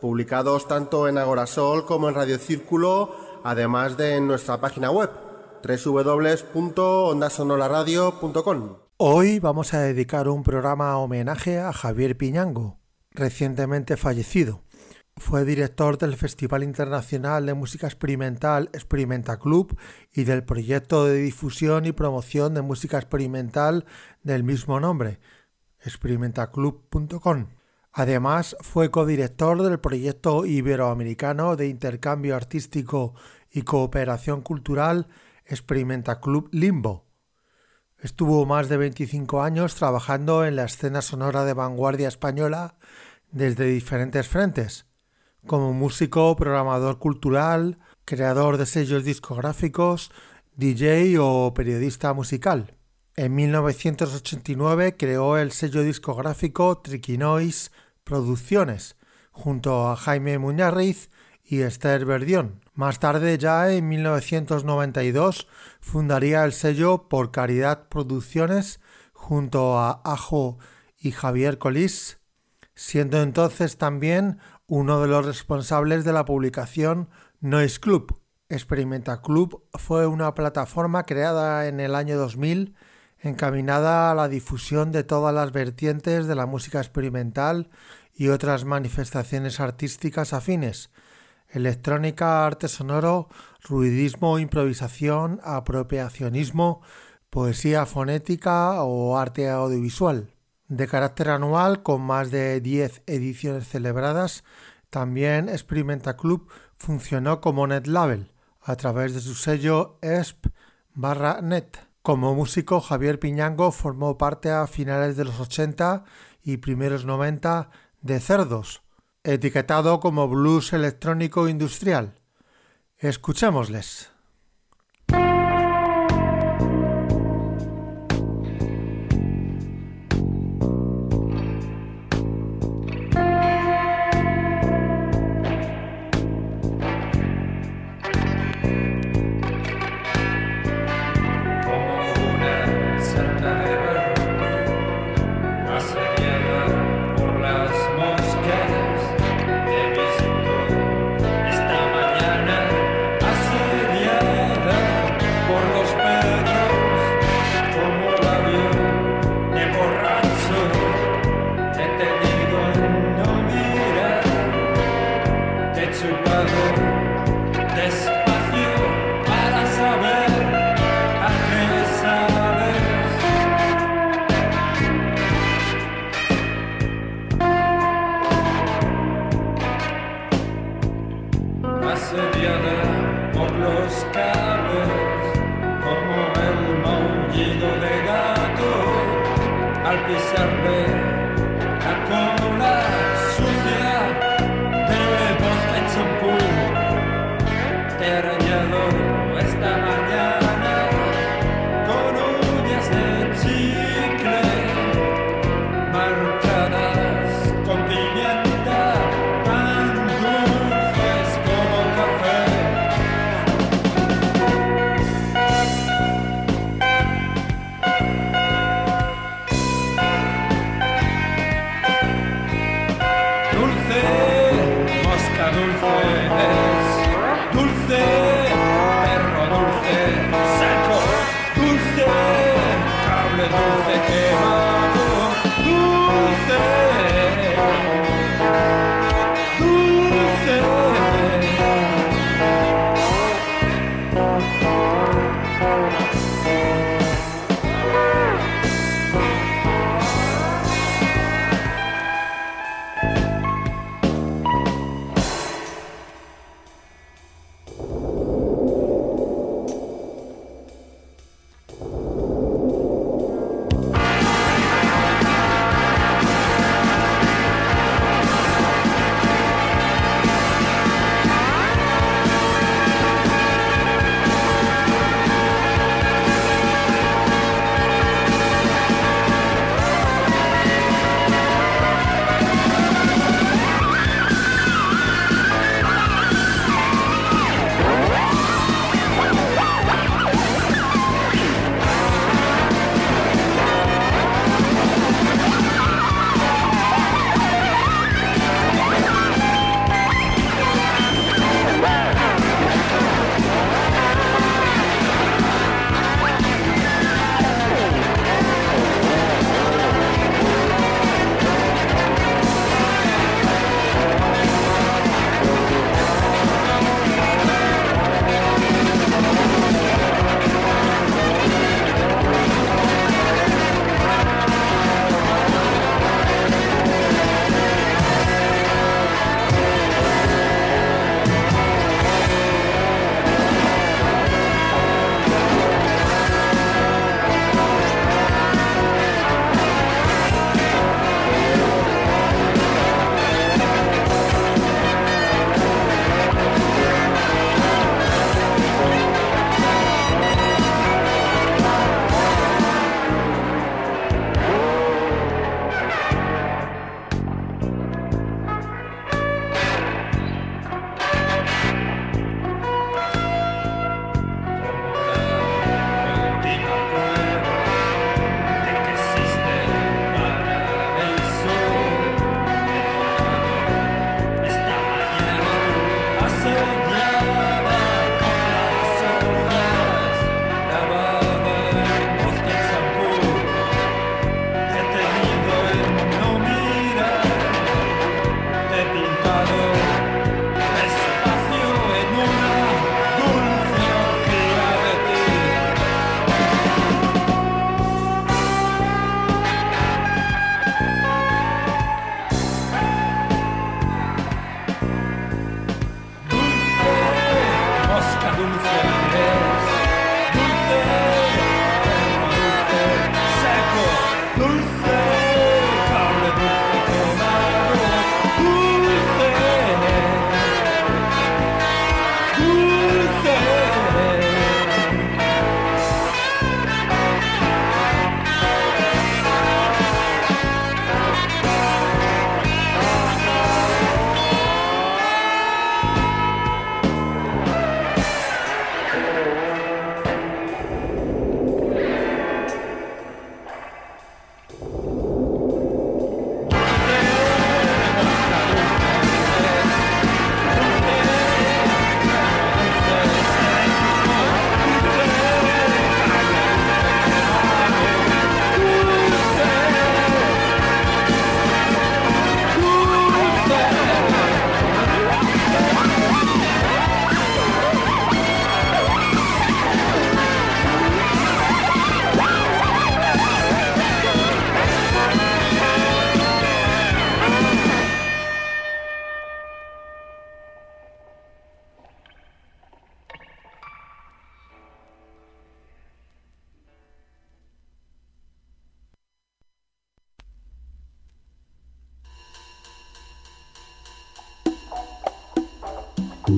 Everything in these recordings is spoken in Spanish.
publicados tanto en Agorasol como en Radio Círculo, además de en nuestra página web www.ondasonoraradio.com. Hoy vamos a dedicar un programa homenaje a Javier Piñango, recientemente fallecido. Fue director del Festival Internacional de Música Experimental Experimenta Club y del proyecto de difusión y promoción de música experimental del mismo nombre, experimentaclub.com. Además, fue codirector del proyecto iberoamericano de intercambio artístico y cooperación cultural Experimenta Club Limbo. Estuvo más de 25 años trabajando en la escena sonora de vanguardia española desde diferentes frentes como músico, programador cultural, creador de sellos discográficos, DJ o periodista musical. En 1989 creó el sello discográfico Triquinois Producciones, junto a Jaime Muñarriz y Esther Verdión. Más tarde, ya en 1992, fundaría el sello Por Caridad Producciones junto a Ajo y Javier Colís, siendo entonces también uno de los responsables de la publicación Noise Club. Experimenta Club fue una plataforma creada en el año 2000 encaminada a la difusión de todas las vertientes de la música experimental y otras manifestaciones artísticas afines, electrónica, arte sonoro, ruidismo, improvisación, apropiacionismo, poesía fonética o arte audiovisual de carácter anual con más de 10 ediciones celebradas, también Experimenta Club funcionó como net label a través de su sello ESP barra net. Como músico, Javier Piñango formó parte a finales de los 80 y primeros 90 de Cerdos, etiquetado como blues electrónico industrial. Escuchémosles. No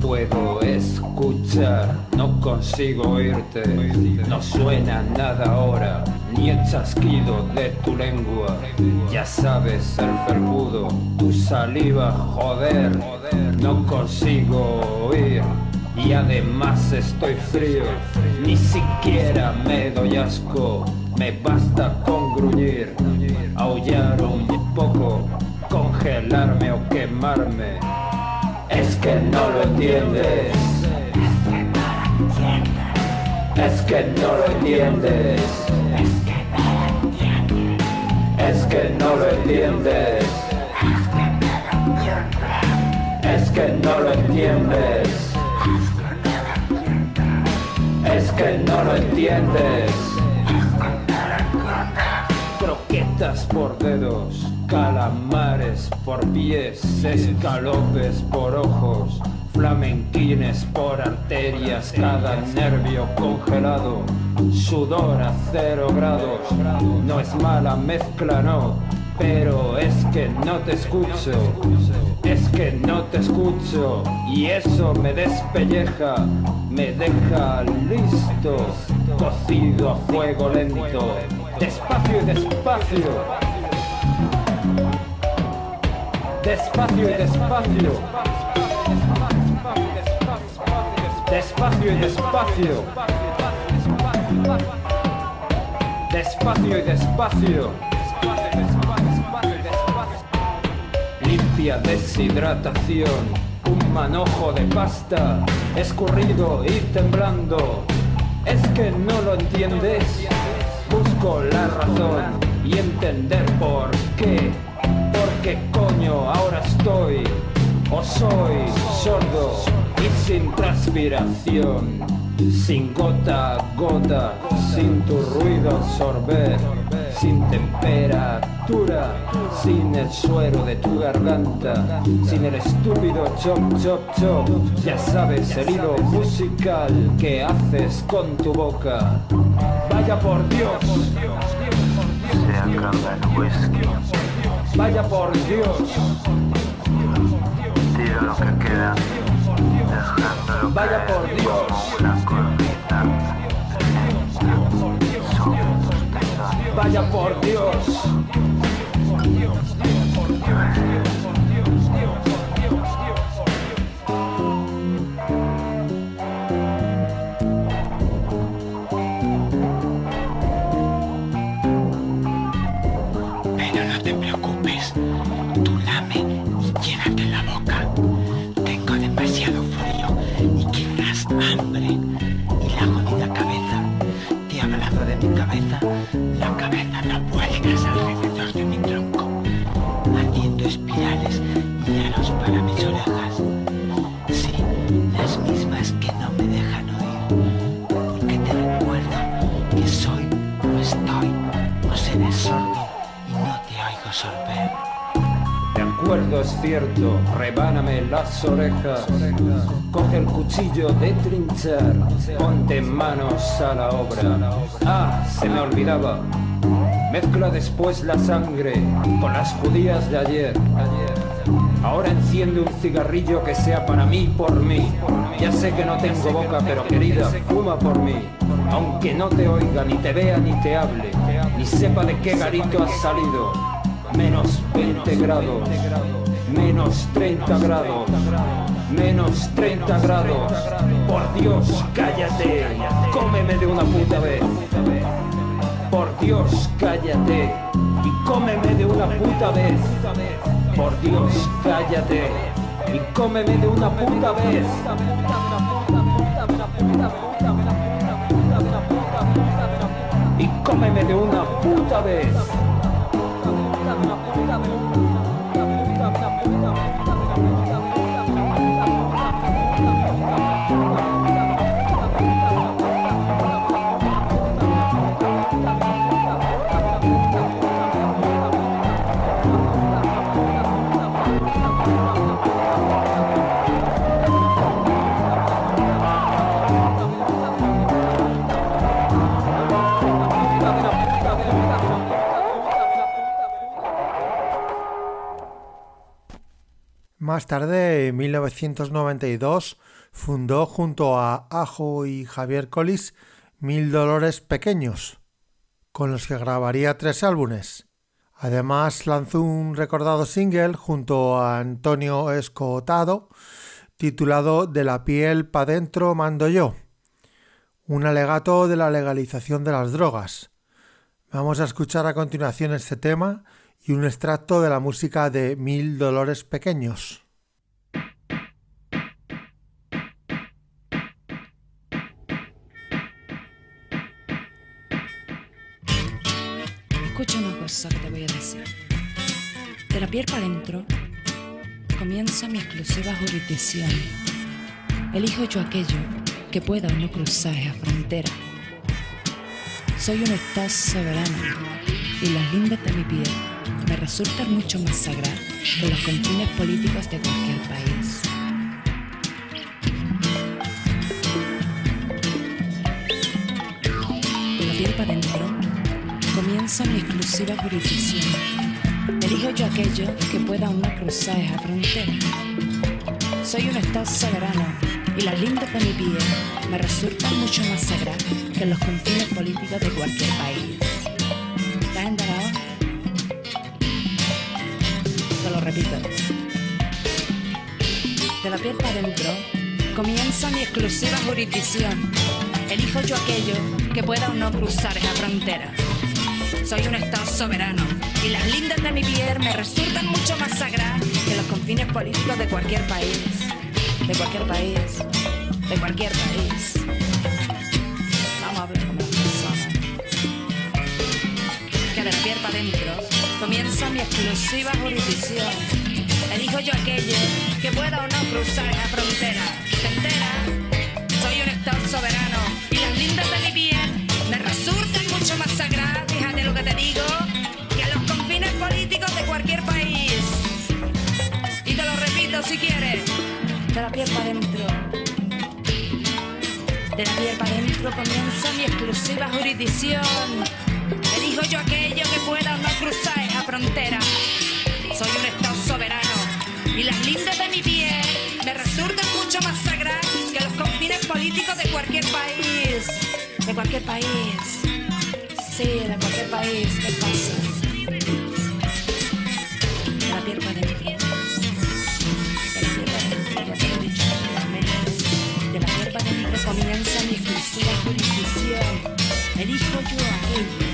puedo escuchar, no consigo oírte, no suena nada ahora, ni el chasquido de tu lengua. Ya sabes, el felpudo, tu saliva, joder, no consigo oír. Y además estoy frío, ni siquiera me doy asco, me basta con gruñir, aullar un poco, congelarme o quemarme. Es que no lo entiendes. Es que no lo entiendes. Es que no lo entiendes. Es que no lo entiendes. Es que no lo entiendes. Por dedos, calamares por pies, escalopes por ojos, flamenquines por arterias, cada nervio congelado, sudor a cero grados. No es mala mezcla, no, pero es que no te escucho, es que no te escucho y eso me despelleja, me deja listo, cocido a fuego lento, despacio y despacio. Despacio y despacio. Despacio y despacio. Despacio y despacio. Limpia deshidratación. Un manojo de pasta. Escurrido y temblando. Es que no lo entiendes. Busco la razón y entender por qué. Porque coño ahora estoy o soy sordo y sin transpiración, sin gota gota, sin tu ruido absorber, sin temperatura, sin el suero de tu garganta, sin el estúpido chop chop chop, ya sabes el hilo musical que haces con tu boca. Vaya por Dios, Se acaba el whisky. vaya por Dios. Tiro lo que queda, dejándolo Vaya por Dios. Vaya por Dios. Rebáname las orejas. Coge el cuchillo de trinchar, ponte manos a la obra. Ah, se me olvidaba. Mezcla después la sangre con las judías de ayer. Ahora enciende un cigarrillo que sea para mí por mí. Ya sé que no tengo boca, pero querida, fuma por mí. Aunque no te oiga, ni te vea, ni te hable, ni sepa de qué garito has salido. Menos 20 grados, menos 30 grados, menos 30 grados. Por Dios, cállate, cómeme de una puta vez. Por Dios, cállate y cómeme de una puta vez. Por Dios, cállate y cómeme de una puta vez. Y cómeme de una puta vez. Más tarde, en 1992, fundó junto a Ajo y Javier Collis Mil Dolores Pequeños, con los que grabaría tres álbumes. Además lanzó un recordado single junto a Antonio Escotado titulado De la piel pa' dentro mando yo, un alegato de la legalización de las drogas. Vamos a escuchar a continuación este tema y un extracto de la música de Mil Dolores Pequeños. Escucha una cosa que te voy a decir. De la piel para adentro comienza mi exclusiva jurisdicción. Elijo yo aquello que pueda o no cruzar esa frontera. Soy un estado soberano y las lindes de mi piel me resultan mucho más sagradas que los confines políticos de cualquier país. De la piel para adentro comienza mi exclusiva jurisdicción. Elijo yo aquello que pueda no cruzar esa frontera. Soy un estado soberano y las lindes de mi piel me resultan mucho más sagradas que los confines políticos de cualquier país. De la piel para adentro comienza mi exclusiva jurisdicción. Elijo yo aquello que pueda o no cruzar esa frontera. Soy un estado soberano y las lindas de mi piel me resultan mucho más sagradas que los confines políticos de cualquier país. De cualquier país. De cualquier país. Vamos a hablar como personas. Que de la piel para adentro comienza mi exclusiva jurisdicción. Elijo yo aquello que pueda o no cruzar esa frontera. ¿Te enteras? Soy un estado soberano y las lindas de mi piel me resultan mucho más sagradas, fíjate lo que te digo, que los confines políticos de cualquier país. Y te lo repito si quieres, de la piel para adentro. De la piel para adentro comienza mi exclusiva jurisdicción. Elijo yo aquello que pueda o no cruzar frontera. Soy un estado soberano y las lindes de mi piel me resultan mucho más sagradas que los confines políticos de cualquier país. De cualquier país. Sí, de cualquier país. ¿Qué pasa? La comienza mi jurisdicción. Elijo yo que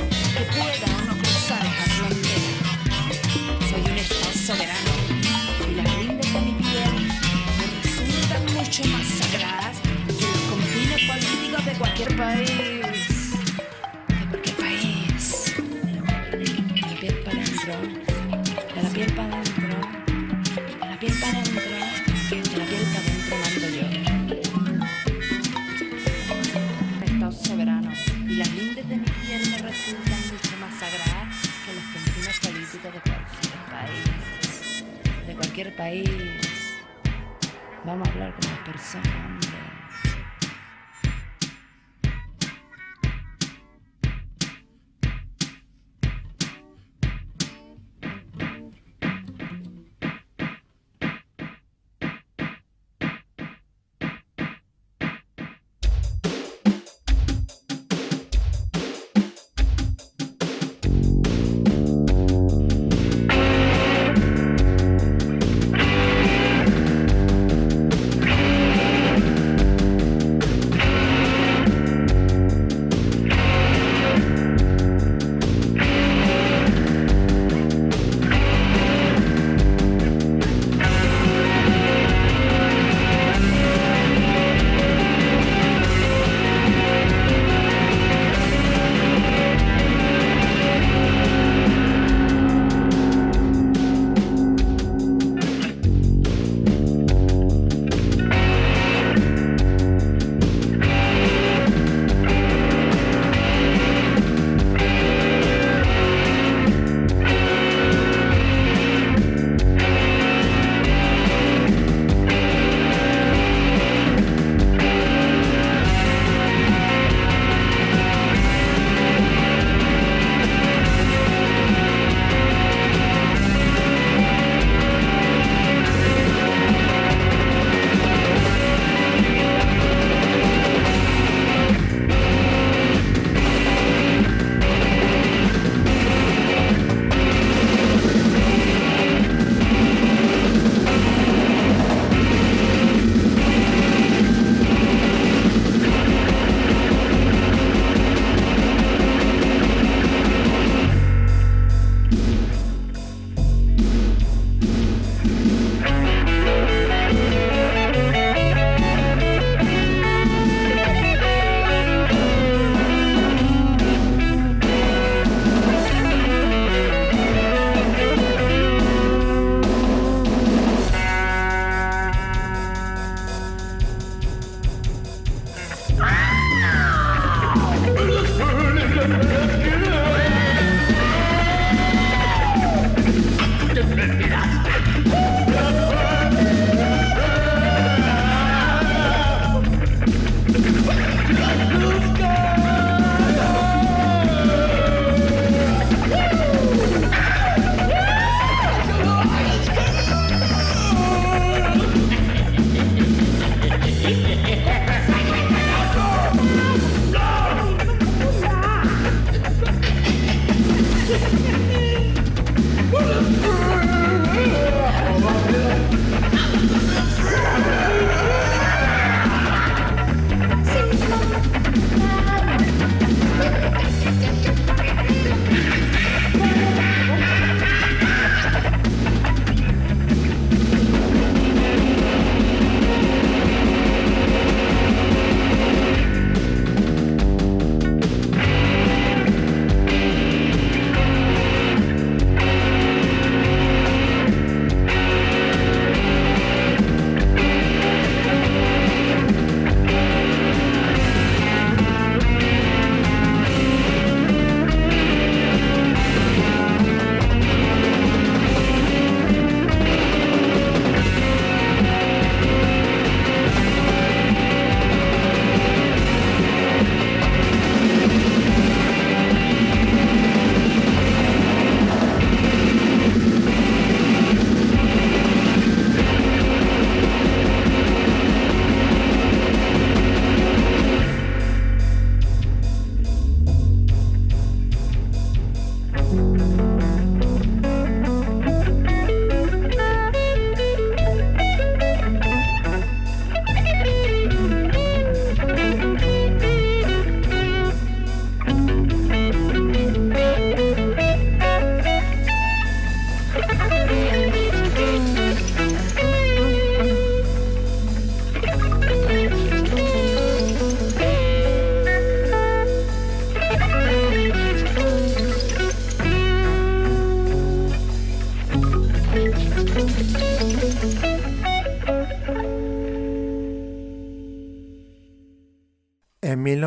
soberano y las lindes de mi piel resultan mucho más sagradas que los confines políticos de cualquier país. Cualquier país. Vamos a hablar con las personas,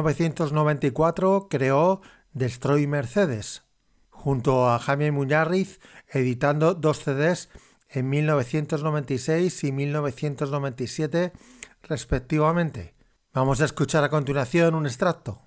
1994 creó Destroy Mercedes, junto a Jaime Muñarriz, editando dos CDs en 1996 y 1997 respectivamente. Vamos a escuchar a continuación un extracto.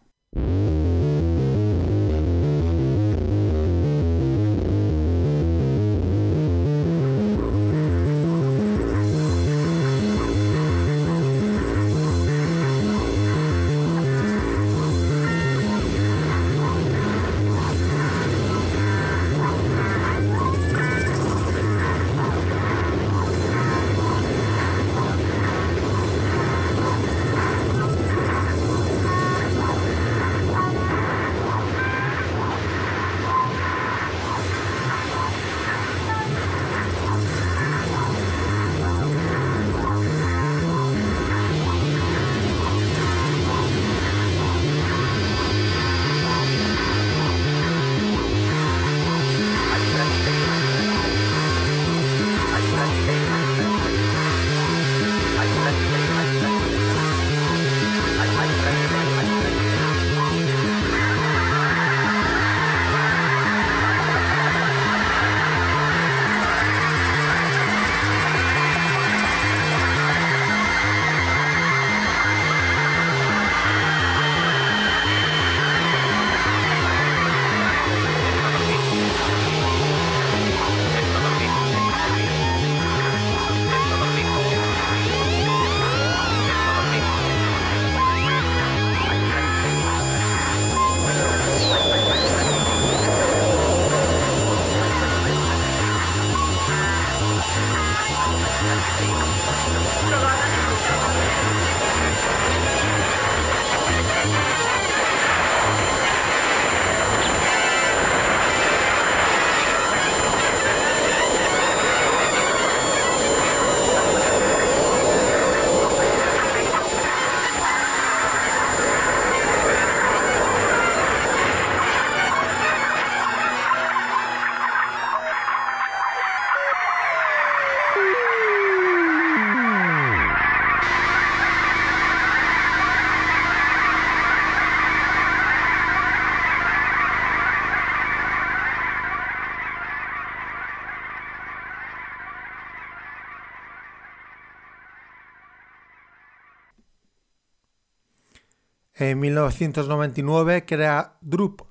En 1999 crea Drup,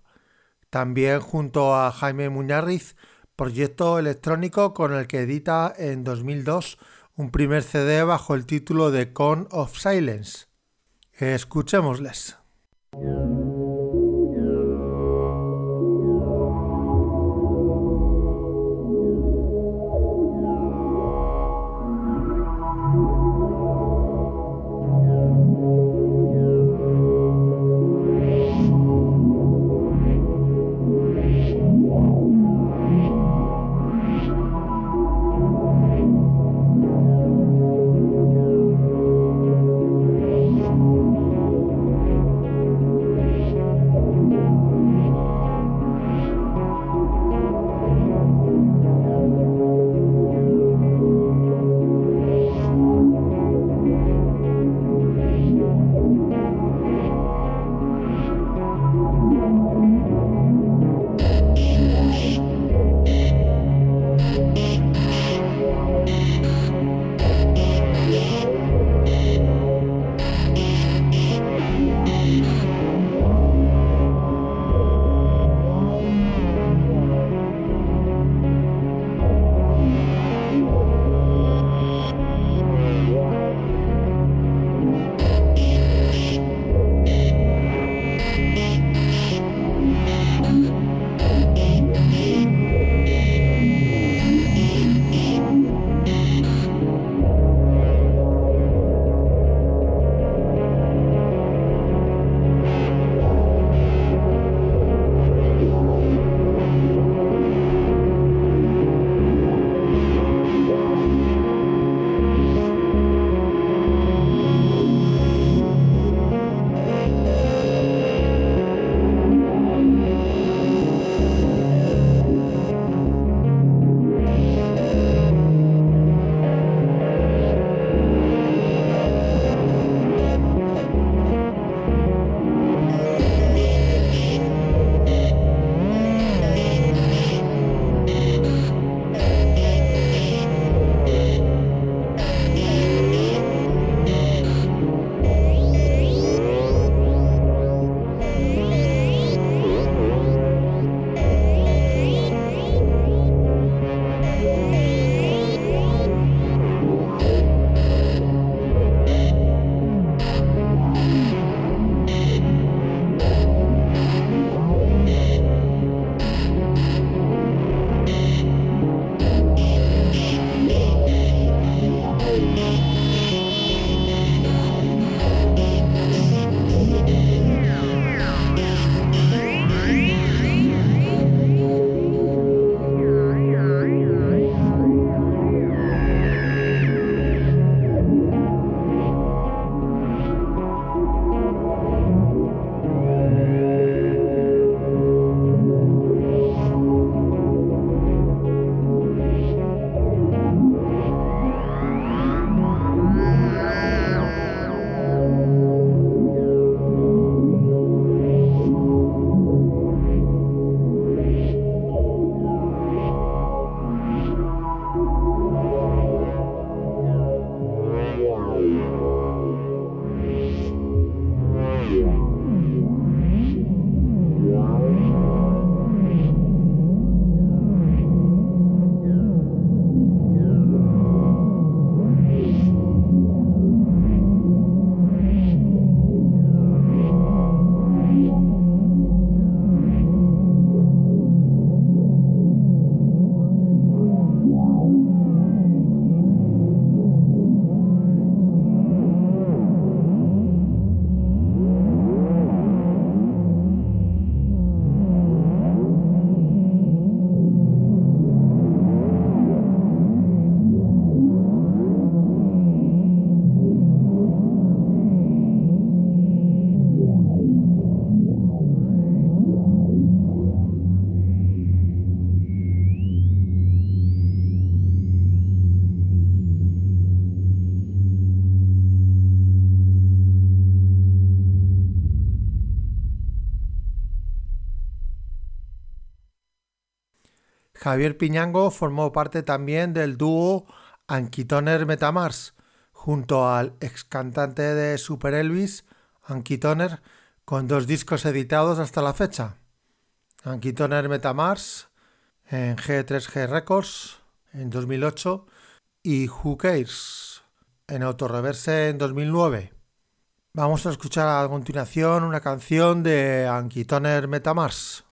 también junto a Jaime Muñarriz, proyecto electrónico con el que edita en 2002 un primer CD bajo el título de Con of Silence. Escuchémosles. Javier Piñango formó parte también del dúo Toner Metamars, junto al ex cantante de Super Elvis, Toner, con dos discos editados hasta la fecha. Toner Metamars en G3G Records en 2008 y Who Cares en Autoreverse en 2009. Vamos a escuchar a continuación una canción de Toner Metamars.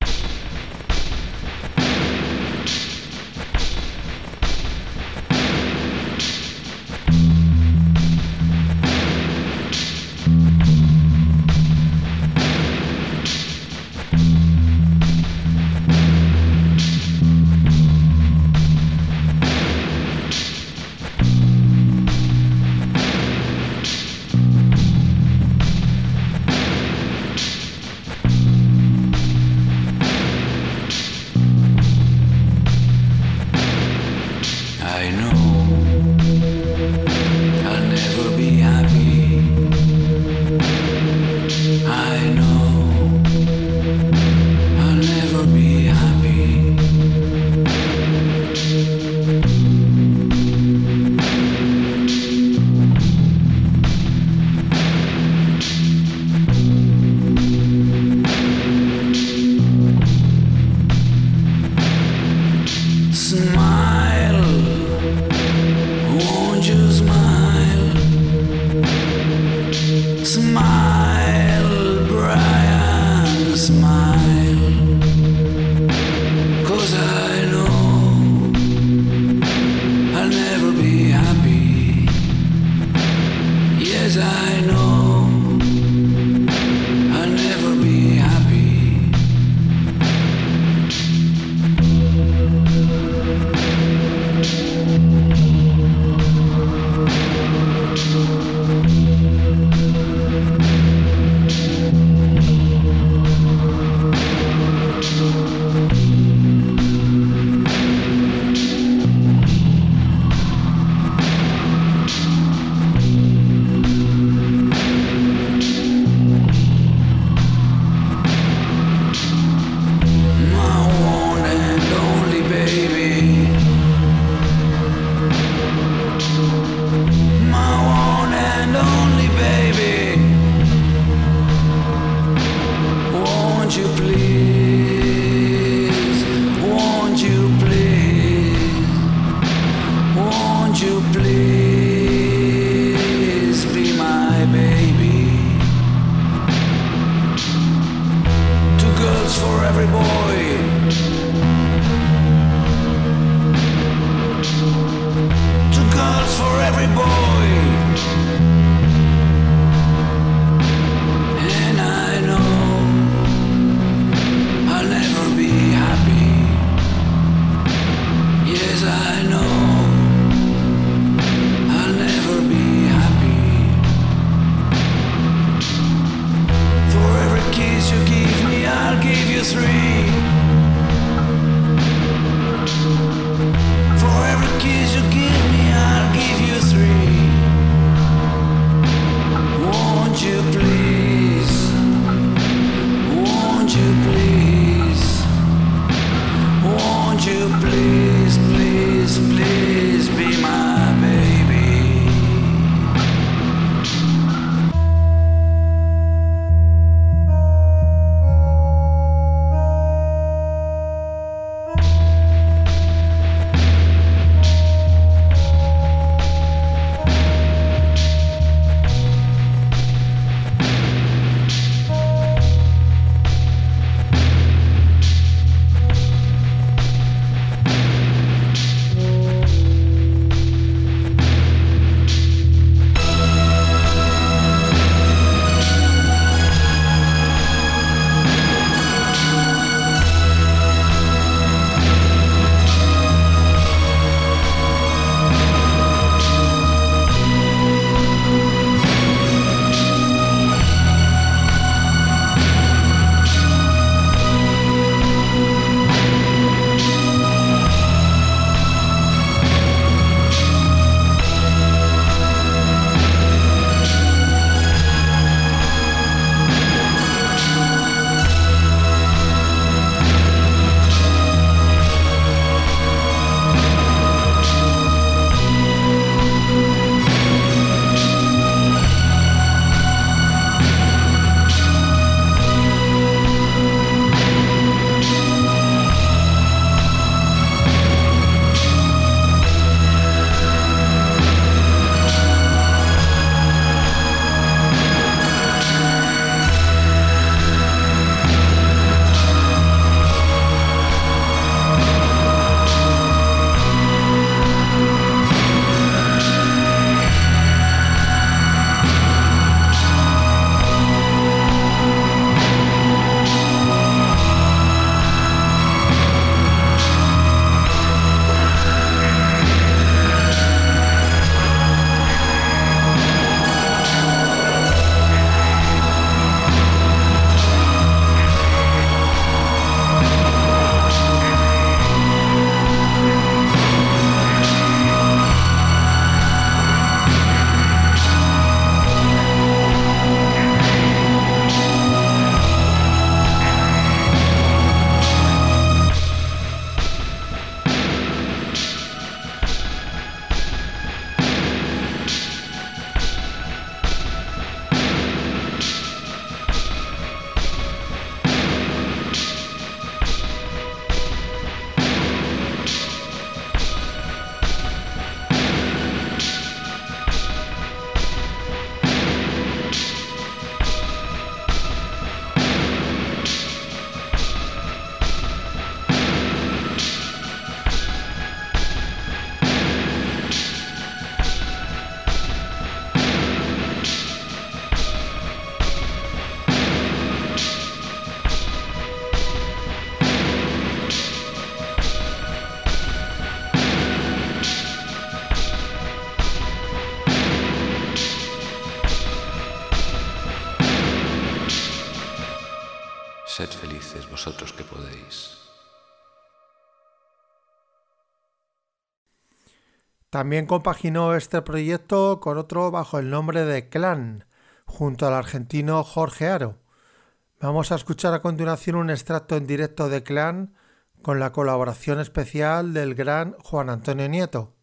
También compaginó este proyecto con otro bajo el nombre de Clan, junto al argentino Jorge Aro. Vamos a escuchar a continuación un extracto en directo de Clan con la colaboración especial del gran Juan Antonio Nieto.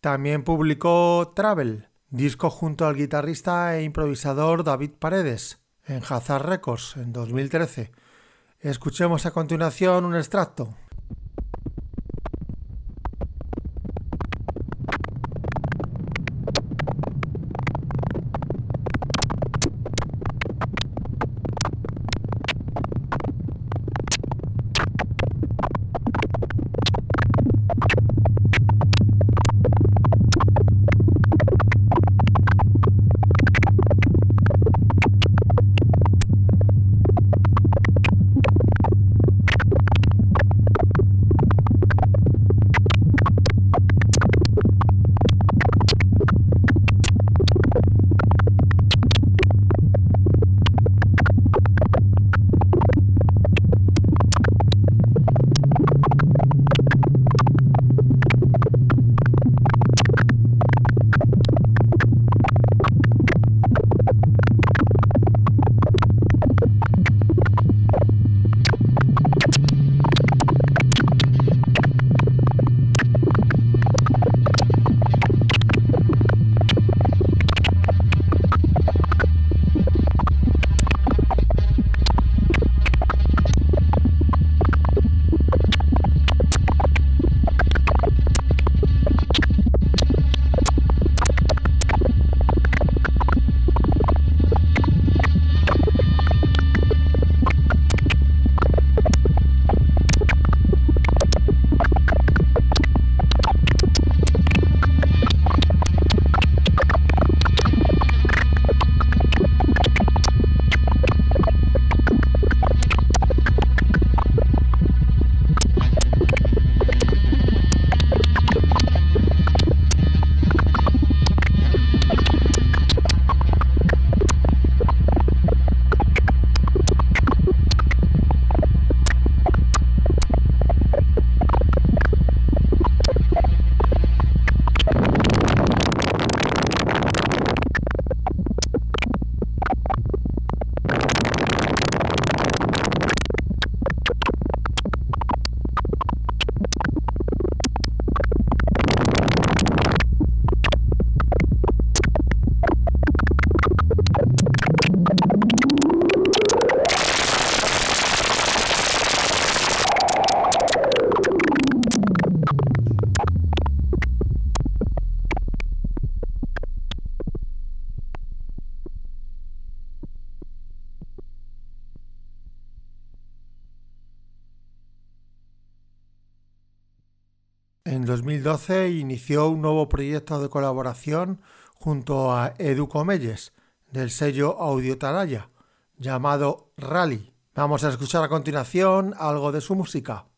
También publicó Travel, disco junto al guitarrista e improvisador David Paredes, en Hazard Records en 2013. Escuchemos a continuación un extracto. 2012 inició un nuevo proyecto de colaboración junto a Edu Comelles, del sello Audio Taraya, llamado Rally. Vamos a escuchar a continuación algo de su música.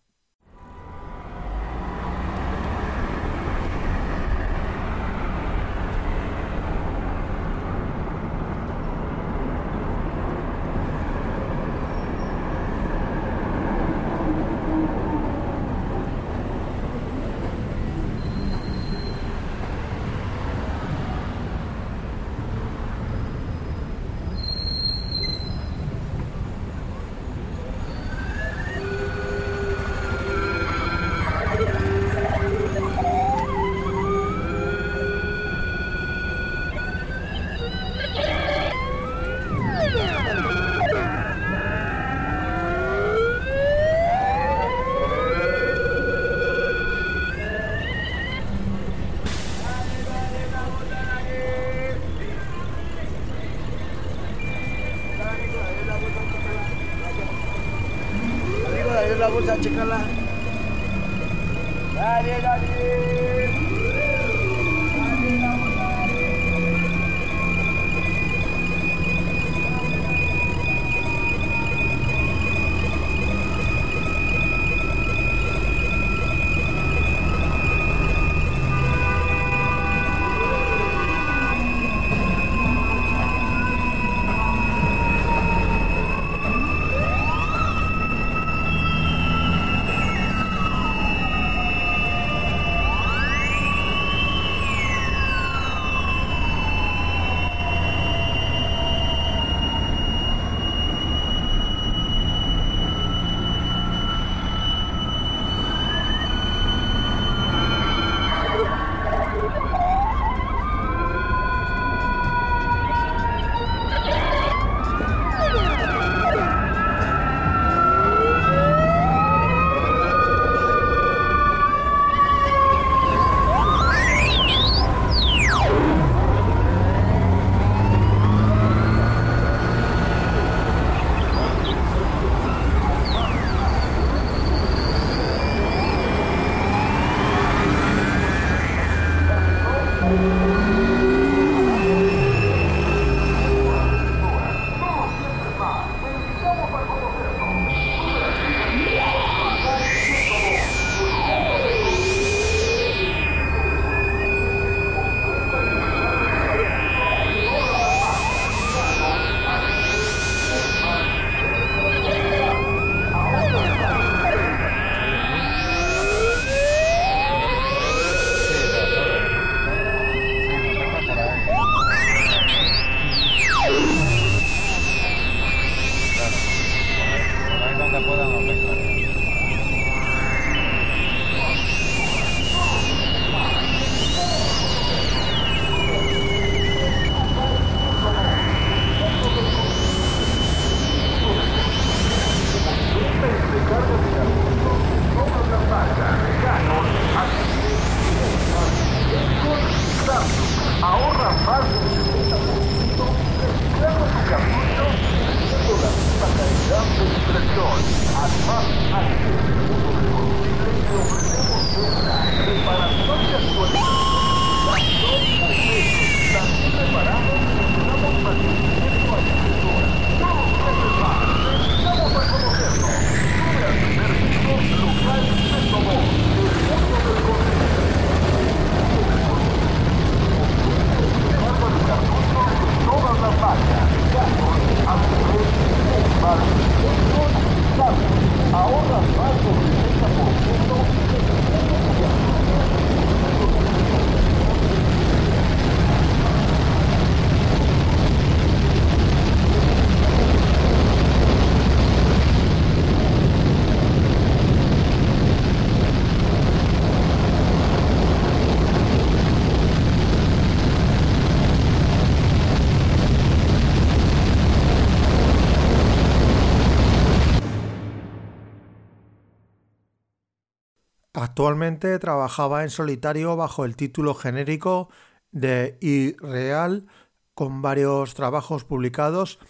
Actualmente trabajaba en solitario bajo el título genérico de Irreal, con varios trabajos publicados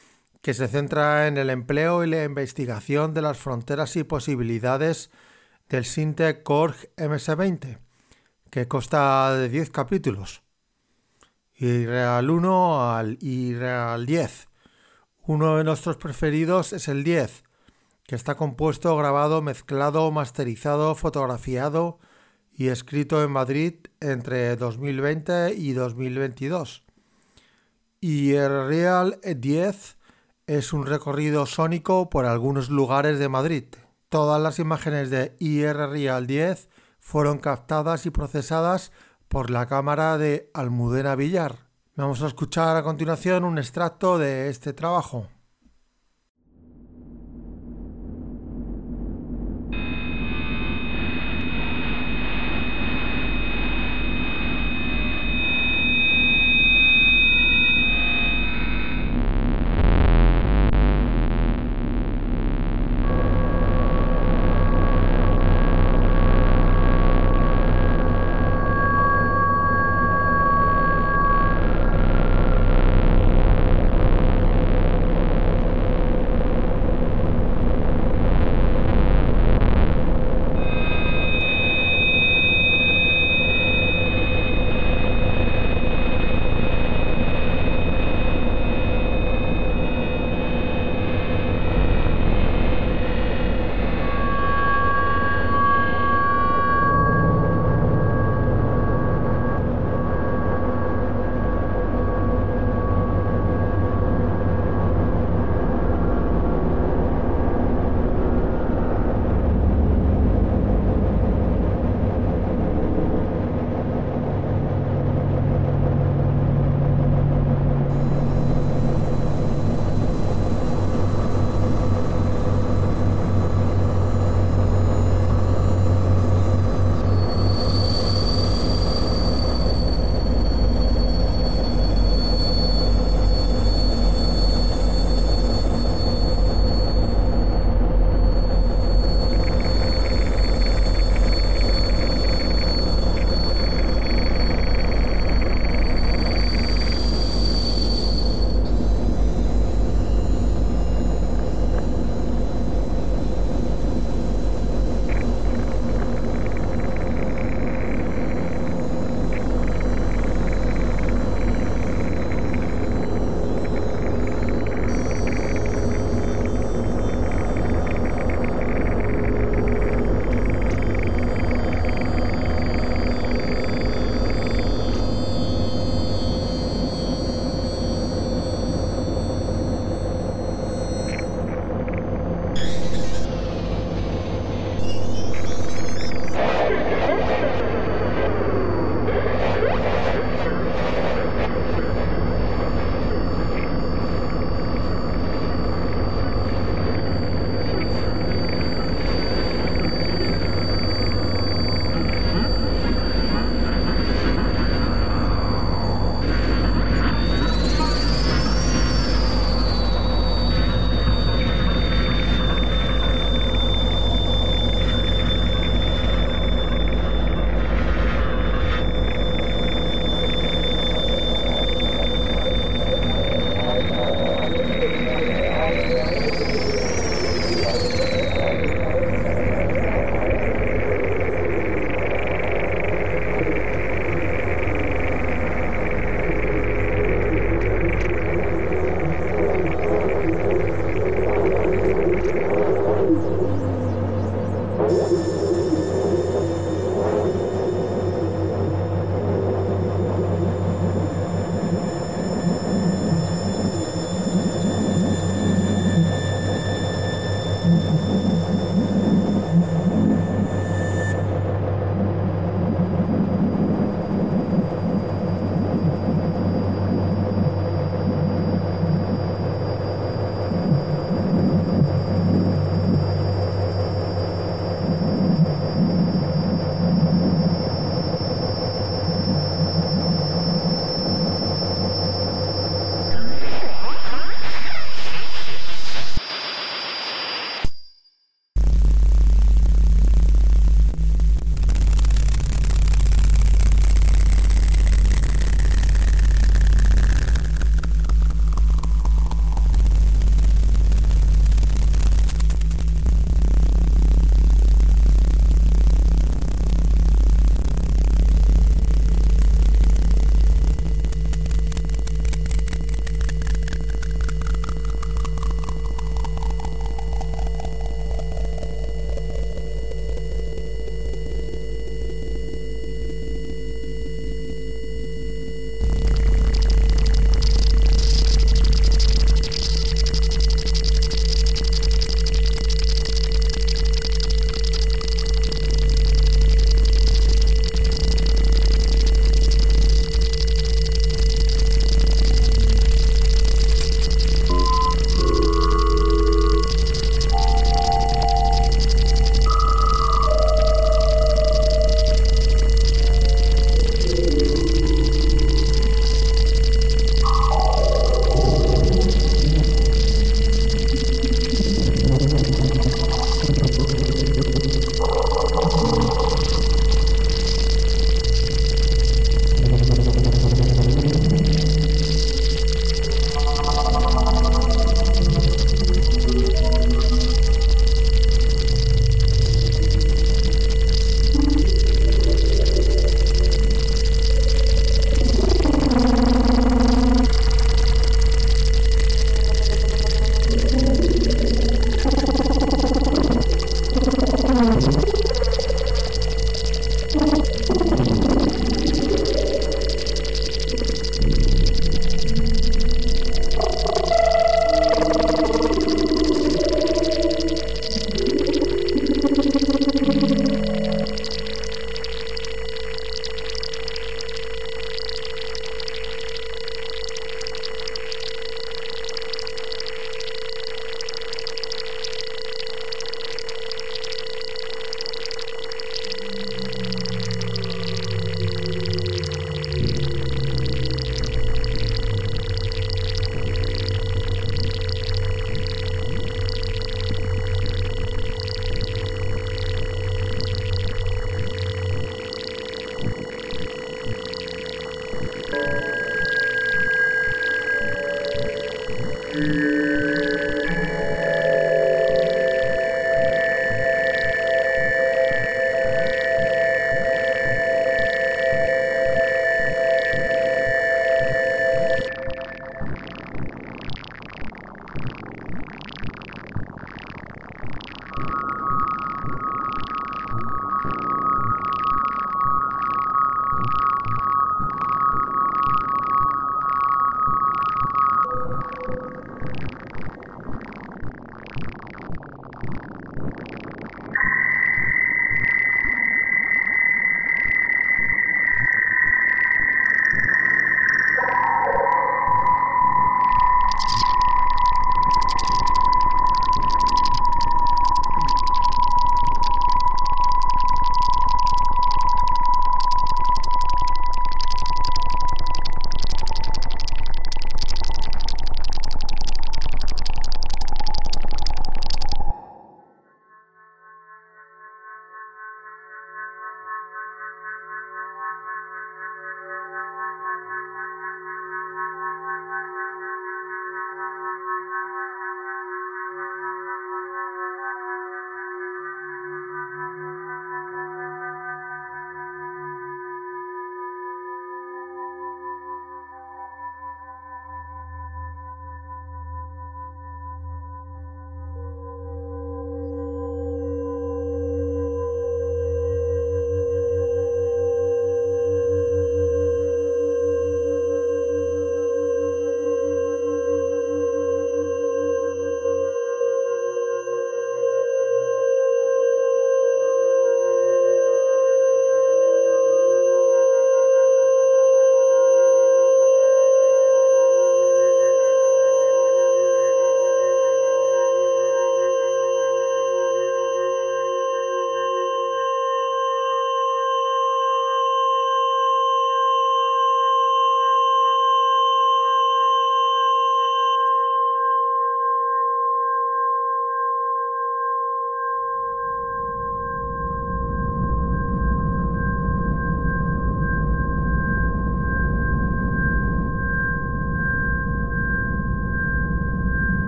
que se centra en el empleo y la investigación de las fronteras y posibilidades del Syntec Korg MS-20, que consta de 10 capítulos. Irreal 1 al Irreal 10. Uno de nuestros preferidos es el 10, que está compuesto, grabado, mezclado, masterizado, fotografiado y escrito en Madrid entre 2020 y 2022. Y el Real 10 es un recorrido sónico por algunos lugares de Madrid. Todas las imágenes de IR Real 10 fueron captadas y procesadas por la cámara de Almudena Villar. Vamos a escuchar a continuación un extracto de este trabajo.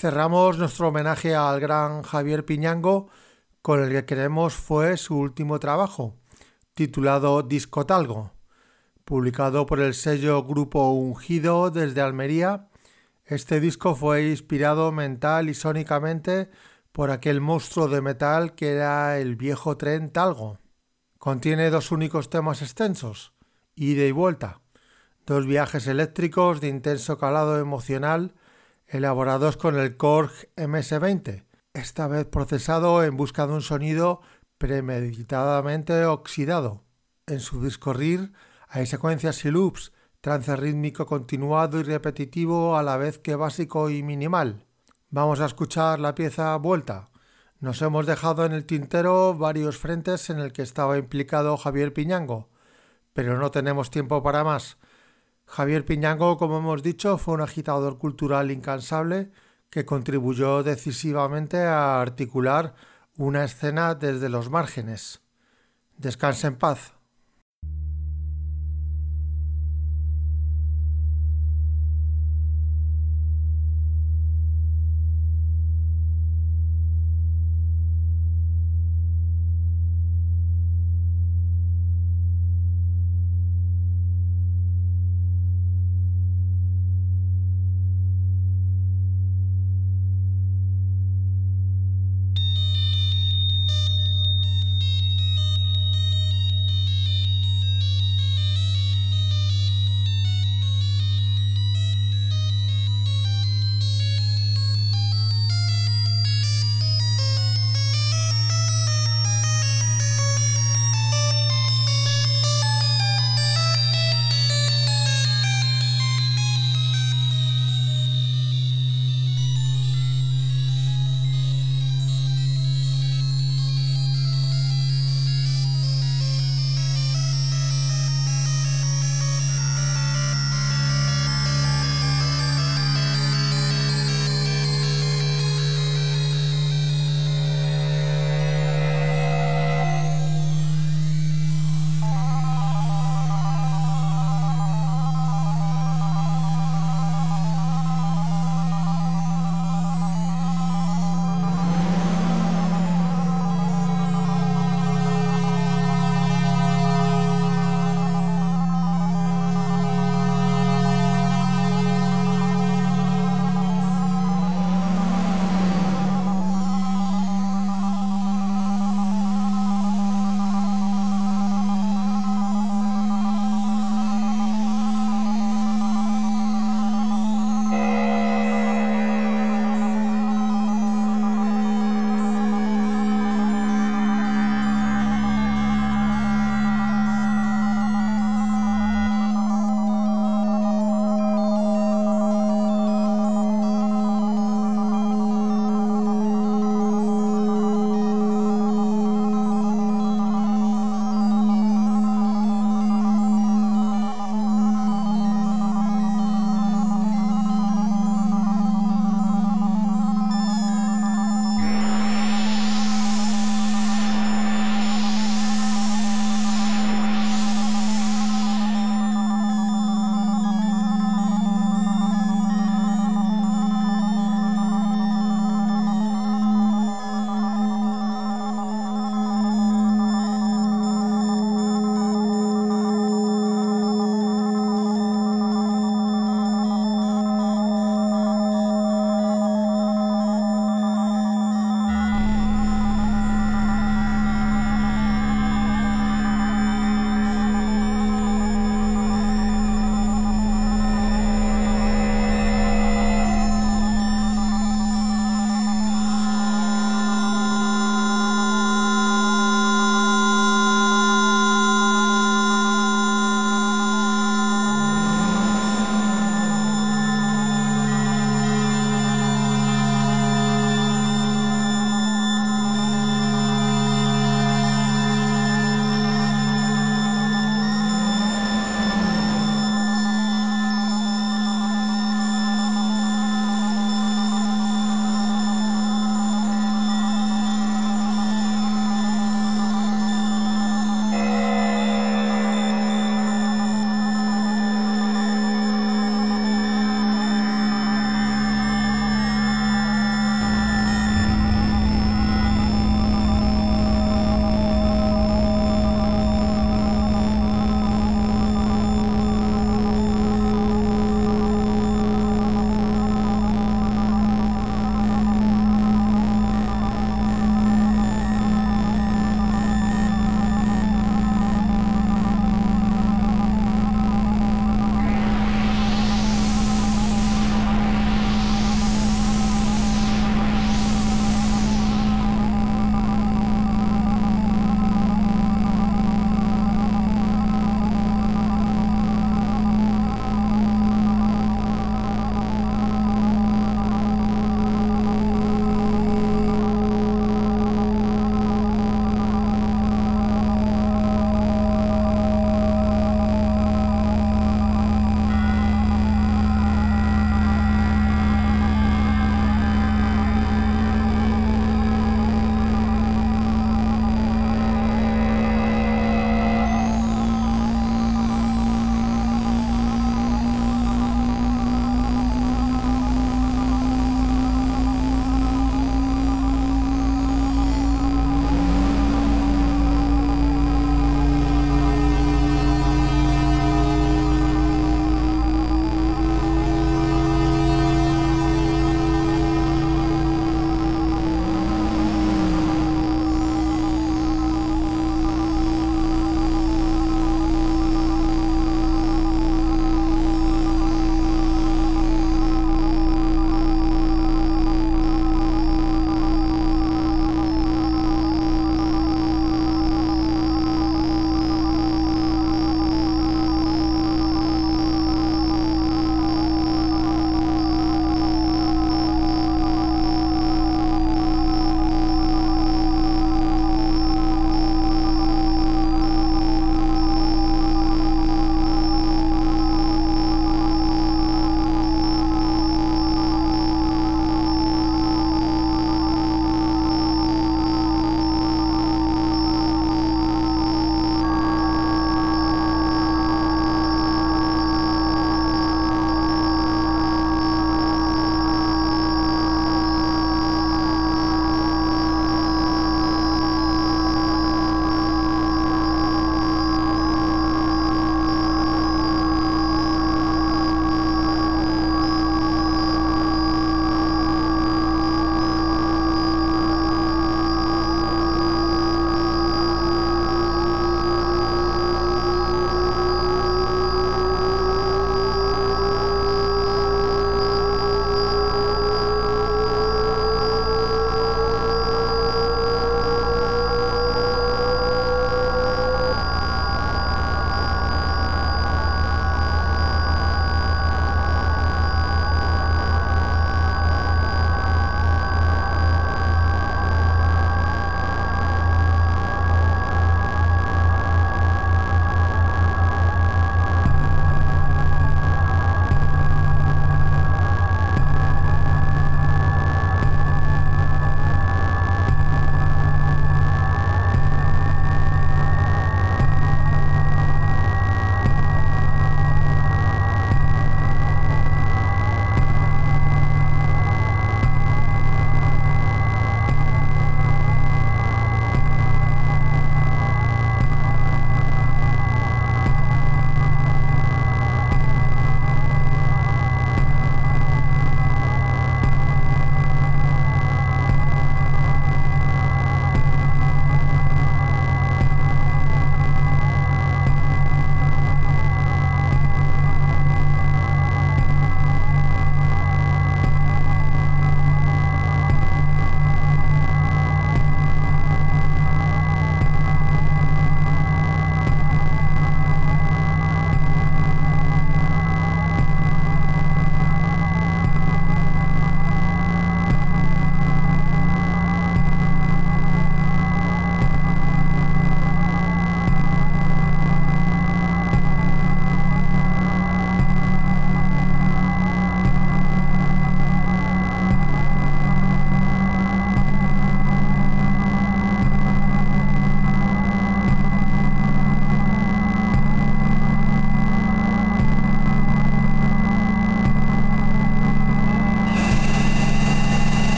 Cerramos nuestro homenaje al gran Javier Piñango con el que creemos fue su último trabajo, titulado Discotalgo. Publicado por el sello Grupo Ungido desde Almería, este disco fue inspirado mental y sónicamente por aquel monstruo de metal que era el viejo tren Talgo. Contiene dos únicos temas extensos, ida y vuelta, dos viajes eléctricos de intenso calado emocional elaborados con el Korg MS-20, esta vez procesado en busca de un sonido premeditadamente oxidado. En su discorrir hay secuencias y loops, trance rítmico continuado y repetitivo a la vez que básico y minimal. Vamos a escuchar la pieza Vuelta. Nos hemos dejado en el tintero varios frentes en el que estaba implicado Javier Piñango, pero no tenemos tiempo para más. Javier Piñango, como hemos dicho, fue un agitador cultural incansable que contribuyó decisivamente a articular una escena desde los márgenes. Descanse en paz.